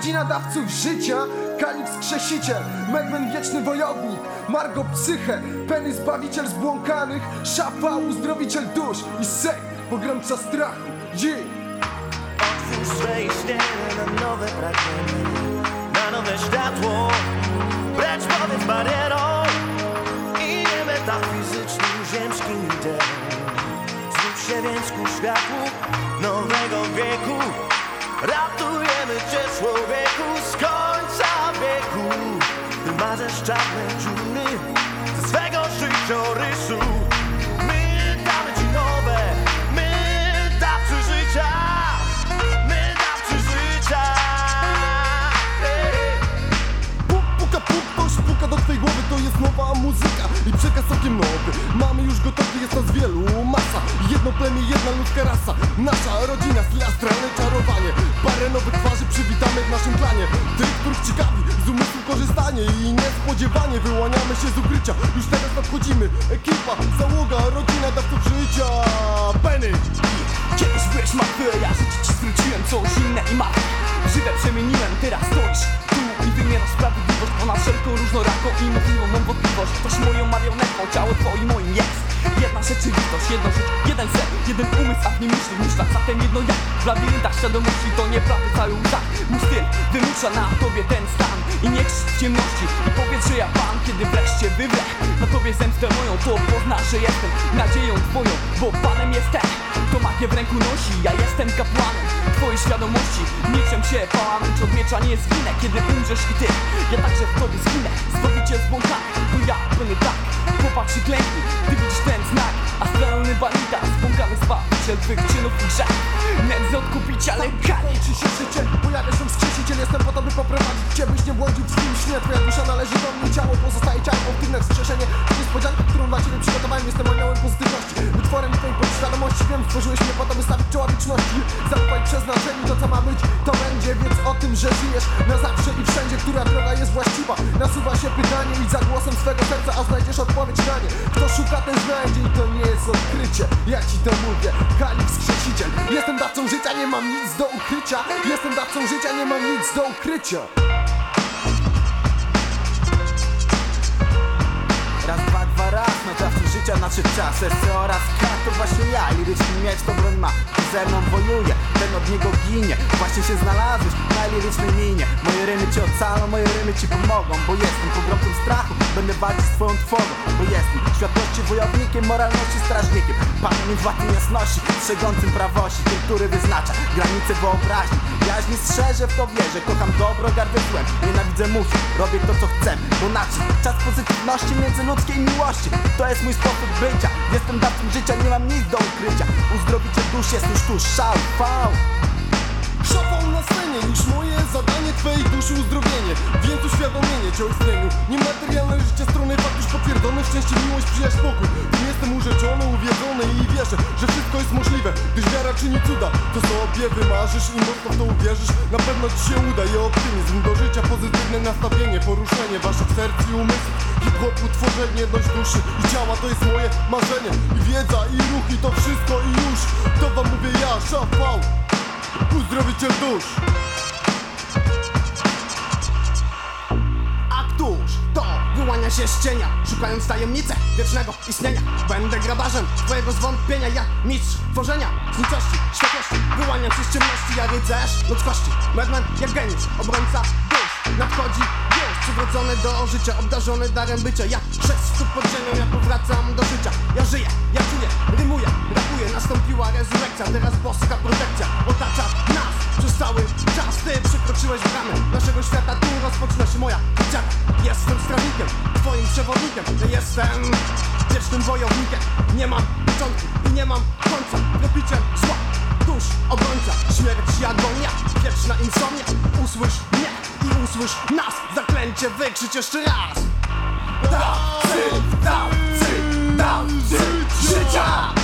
rodzina dawców życia Kalips krzesiciel, Megman wieczny wojownik Margo psychę, Penny zbawiciel zbłąkanych Szafa uzdrowiciel dusz i Sek pogromca strachu. G Otwórz swe istnienie na nowe pragnienie Na nowe światło. Precz powiedz barierą I nie metafizycznym ziemskim ideom Znów się więc ku światłu nowego wieku Ratujemy cię człowieku z końca wieku. Wymarzesz czarne dziury ze swego życiorysu. My damy ci nowe, my dawcy życia. My dawcy życia. Puk, puka, puk, ktoś puka do twojej głowy To jest nowa muzyka. I przekaz całkiem nowy. Mamy już gotowy, jest nas wielu, Jedno plemię, jedna ludzka rasa. Nasza rodzina, styl astralne czarowanie. Parę nowych twarzy przywitamy w naszym planie. Tych, których ciekawi z umysłu korzystanie I niespodziewanie wyłaniamy się z ukrycia. Już teraz nadchodzimy, ekipa, załoga, rodzina dawców życia. Penny! Kiedyś byłeś martwy, ja życie ci zwróciłem coś inne i martwe. Żywe przemieniłem, teraz stoisz tu i wymierasz sprawiedliwość. Ponad wszelką różnoraką i możliwą mam wątpliwość. Ktoś moją marionetką, ciało twoim moim jest Jedna rzeczywistość, jedno życie, jeden cel, jeden umysł, a w nim myśli, myślach Zatem jedno ja, w labiryntach świadomości to nieprawdy cały łzach Mój styl wymusza na tobie ten stan i nie krzyż w ciemności. I powiedz, że ja pan, kiedy wreszcie wywlę Na tobie zemstę moją, to poznasz, że jestem nadzieją twoją Bo panem jest ten, kto magię w ręku nosi Ja jestem kapłanem twojej świadomości. Niczym się pałamęcz od miecza nie zginę Kiedy umrzesz i ty, ja także w tobie zginę. Zbawicie zbłąkany, to ja będę tak. Popatrz i klęknij, ty widzisz banita, zbłąkany zbawiciel twych czynów i grzechów Nędzy odkupicia lękanie Czy się życie? Pojawia się wskrzesiciel Jestem po to, by poprowadzić cię, byś nie błądził w swoim śnie. Twoja dusza należy do mnie, ciało pozostaje ciałem Aktywne wskrzeszenie, to niespodzianka, którą dla ciebie przygotowałem Jestem aniołem pozytywności, wytworem twojej podświadomości Wiem, stworzyłeś mnie po to, by stawić czoła wieczności przeznaczeniu, to co ma być, to będzie Więc o tym, że żyjesz na zawsze i wszędzie Która droga jest właściwa, nasuwa się pytanie I za głosem swego serca, a znajdziesz odpowiedź na nie. Kto szuka, ten znajdzie i to nie jest odkrycie. Ja ci to mówię, Kalips krzesiciel Jestem dawcą życia, nie mam nic do ukrycia. Jestem dawcą życia, nie mam nic do ukrycia życia nadszedł czas SC oraz K to właśnie ja, liryczny miecz to broń ma. Ze mną wojuje, ten od niego ginie. Właśnie się znalazłeś na lirycznej minie. Moje rymy ci ocalą, moje rymy ci pomogą Bo jestem pogromcą strachu, będę walczyć z twoją światłości wojownikiem, moralności strażnikiem. Panem i władcą jasności, strzegącym prawości Tym, który wyznacza granice wyobraźni. Jaźni strzeżę, w to wierzę, kocham dobro, gardzę złem. Nienawidzę musi, robię to co chcę Bo nacisk, czas pozytywności międzyludzkiej miłości. To jest mój sposób bycia, jestem dawcą życia, nie mam nic do ukrycia. Uzdrowicie dusz jest już tuż, szał, fał. Na scenie, już moje zadanie Twojej duszy uzdrowienie. Więc uświadomienie Cię o istnieniu Niematerialne życie, strony fakt przyjaźń, spokój Tym jestem urzeczony, uwiedzony i wierzę Że wszystko jest możliwe, gdyż wiara czyni cuda To sobie wymarzysz i mocno w to uwierzysz. Na pewno Ci się uda i optymizm Do życia pozytywne nastawienie Poruszenie Waszych serc i umysłów. Hip-hopu, tworzenie, jedność duszy i ciała To jest moje marzenie. I wiedza, i ruch, i to wszystko i już. To Wam mówię ja, Szafał. Uzdrowiciel dusz wyłania się cienia Szukając tajemnicy wiecznego istnienia. Będę grabarzem twojego zwątpienia Ja mistrz tworzenia. Z nicości, światłości Wyłaniam się z ciemności, ja rycerz ludzkości. Madman jak geniusz, obrońca dusz. Nadchodzi już przywrócony do życia Obdarzony darem bycia. Ja sześć stóp pod ziemią, ja powracam do życia. Ja żyję, ja czuję, rymuję, rapuję Nastąpiła resurrekcja, teraz boska protekcja Otacza nas przez cały czas. Ty Patrzyłeś w ramy naszego świata, tu rozpoczyna się moja dziada Jestem strażnikiem, twoim przewodnikiem. Jestem wiecznym wojownikiem. Nie mam początku i nie mam końca. Lepicie zła, dusz, obrońca. Śmierć i agonia, wieczna insomnia. Usłysz mnie i usłysz nas. Zaklęcie wykrzycz jeszcze raz. Dawcy, dawcy, dawcy życia!